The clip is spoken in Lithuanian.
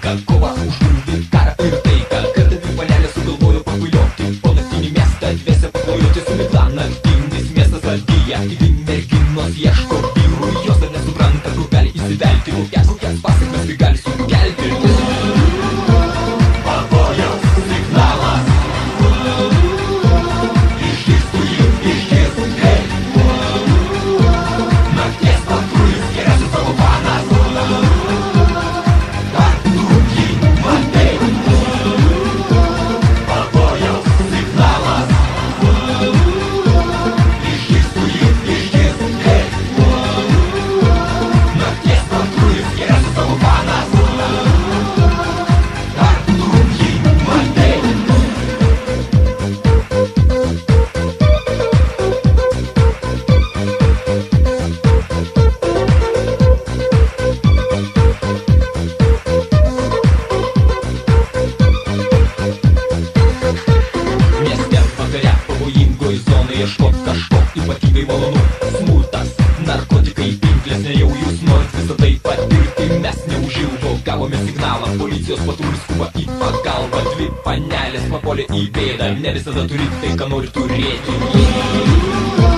Kalko bat. Ieškot kažko ypatingai malonu. Smurtas, narkotikai, pinklės, nejau jūs norit visą tai patirti. Mes neužilgo gavome signalą, policijos patrulis skuba į pagalbą. Dvi panelės papuolė į bėdą, ne visada turi tai, ką nori turėti